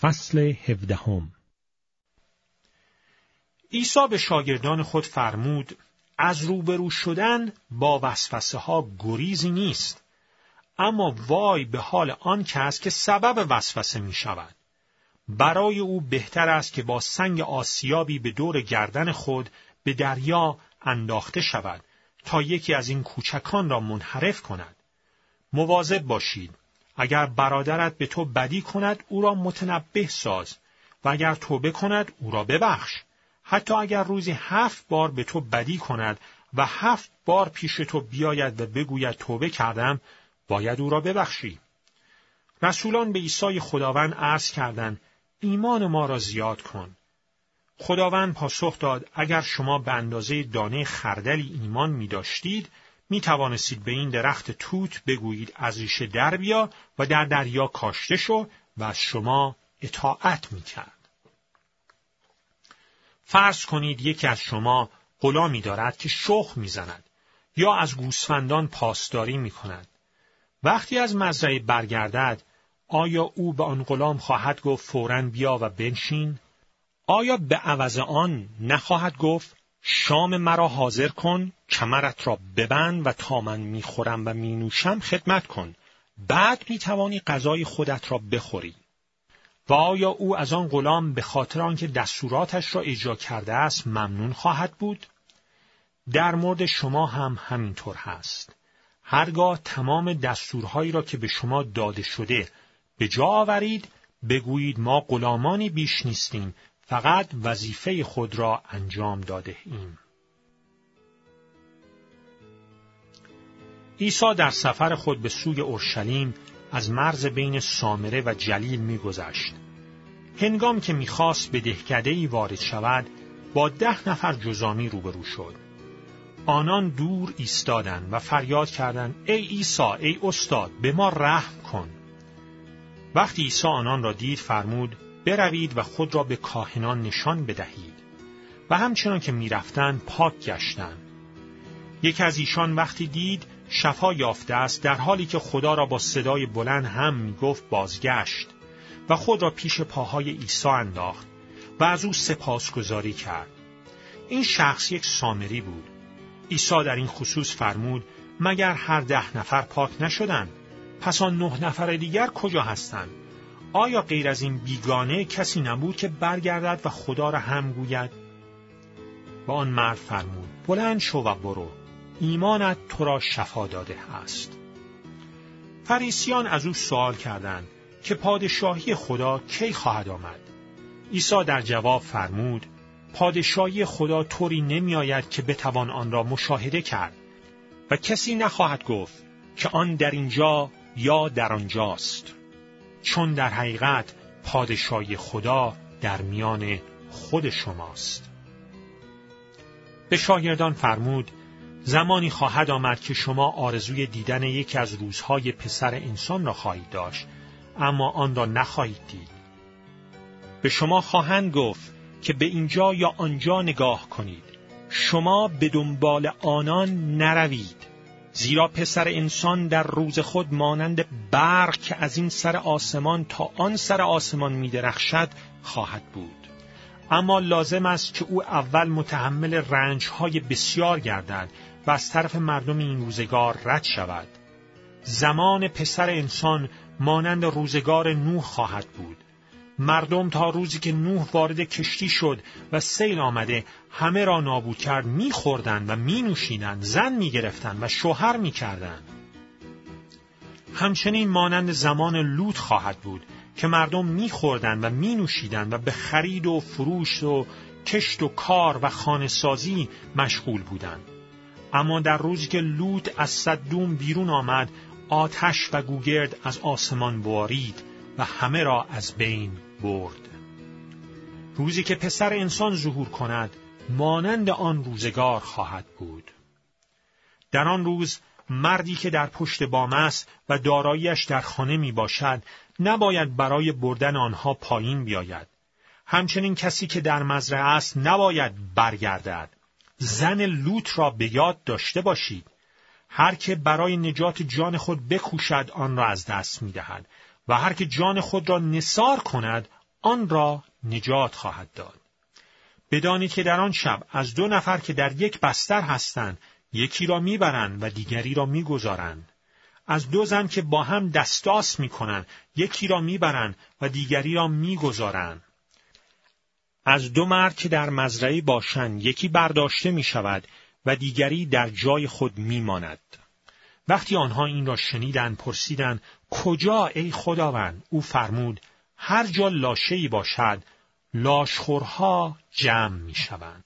فصل هفدهم. عیسی به شاگردان خود فرمود از روبرو شدن با وسوسه ها گریزی نیست اما وای به حال آن کس که سبب وسوسه می شود برای او بهتر است که با سنگ آسیابی به دور گردن خود به دریا انداخته شود تا یکی از این کوچکان را منحرف کند. مواظب باشید اگر برادرت به تو بدی کند او را متنبه ساز. و اگر توبه کند او را ببخش. حتی اگر روزی هفت بار به تو بدی کند و هفت بار پیش تو بیاید و بگوید توبه کردم باید او را ببخشی. رسولان به عیسی خداوند عرض کردند ایمان ما را زیاد کن. خداوند پاسخ داد اگر شما به اندازه دانه خردلی ایمان می داشتید می توانستید به این درخت توت بگویید از ریشه در بیا و در دریا کاشته شو و از شما اطاعت می کرد. فرض کنید یکی از شما غلامی دارد که شخ می‌زند یا از گوسفندان پاسداری می کند. وقتی از مزرعه برگردد آیا او به آن غلام خواهد گفت فورا بیا و بنشین؟ آیا به عوض آن نخواهد گفت شام مرا حاضر کن کمرت را ببند و تا من می‌خورم و مینوشم خدمت کن. بعد می‌توانی غذای خودت را بخوری. و آیا او از آن غلام به خاطر آنکه دستوراتش را اجرا کرده است ممنون خواهد بود؟ در مورد شما هم همینطور هست. هرگاه تمام دستورهایی را که به شما داده شده به جا آورید بگویید ما غلامانی بیش نیستیم فقط وظیفه خود را انجام داده ایم. عیسی در سفر خود به سوی اورشلیم از مرز بین سامره و جلیل میگذشت. هنگام که می‌خواست به دهکده ای وارد شود، با ده نفر جزامی روبرو شد. آنان دور ایستادند و فریاد کردند: ای عیسی، ای استاد، به ما رحم کن. وقتی عیسی آنان را دید فرمود: بروید و خود را به کاهنان نشان بدهید. و همچنان که می‌رفتند پاک گشتند. یکی از ایشان وقتی دید شفا یافته است در حالی که خدا را با صدای بلند هم می‌گفت بازگشت و خود را پیش پاهای عیسی انداخت و از او سپاسگزاری کرد. این شخص یک سامری بود. عیسی در این خصوص فرمود مگر هر ده نفر پاک نشدند؟ پس آن نه نفر دیگر کجا هستند؟ آیا غیر از این بیگانه کسی نبود که برگردد و خدا را هم گوید؟ با آن مرد فرمود بلند شو و برو. ایمانت تو را شفا داده است. فریسیان از او سوال کردند که پادشاهی خدا کی خواهد آمد؟ عیسی در جواب فرمود پادشاهی خدا طوری نمیآید که بتوان آن را مشاهده کرد و کسی نخواهد گفت که آن در اینجا یا در آنجاست. چون در حقیقت پادشاهی خدا در میان خود شماست. به شاگردان فرمود زمانی خواهد آمد که شما آرزوی دیدن یکی از روزهای پسر انسان را خواهید داشت اما آن را نخواهید دید. به شما خواهند گفت که به اینجا یا آنجا نگاه کنید. شما به دنبال آنان نروید. زیرا پسر انسان در روز خود مانند برق که از این سر آسمان تا آن سر آسمان می درخشد خواهد بود. اما لازم است که او اول متحمل رنجهای بسیار گردد و از طرف مردم این روزگار رد شود. زمان پسر انسان مانند روزگار نوح خواهد بود. مردم تا روزی که نوح وارد کشتی شد و سیل آمده همه را نابود کرد میخوردند و مینوشیدند زن می‌گرفتند و شوهر می‌کردند. همچنین مانند زمان لوط خواهد بود که مردم میخوردند و مینوشیدند و به خرید و فروش و کشت و کار و خانه سازی مشغول بودند. اما در روزی که لوط از صدوم بیرون آمد آتش و گوگرد از آسمان بارید و همه را از بین برد. روزی که پسر انسان ظهور کند مانند آن روزگار خواهد بود. در آن روز مردی که در پشت بام است و داراییش در خانه می باشد نباید برای بردن آنها پایین بیاید. همچنین کسی که در مزرعه است نباید برگردد. زن لوط را به یاد داشته باشید. هر که برای نجات جان خود بکوشد آن را از دست می دهد و هر که جان خود را نصار کند آن را نجات خواهد داد. بدانید که در آن شب از دو نفر که در یک بستر هستند یکی را می‌برند و دیگری را می‌گذارند. از دو زن که با هم دستاس می‌کنند یکی را می‌برند و دیگری را می‌گذارند. از دو مرد که در مزرعه باشند یکی برداشته می شود و دیگری در جای خود می ماند. وقتی آنها این را شنیدند پرسیدند کجا ای خداوند او فرمود هر جا لاشه‌ای باشد لاشخورها جمع می شوند.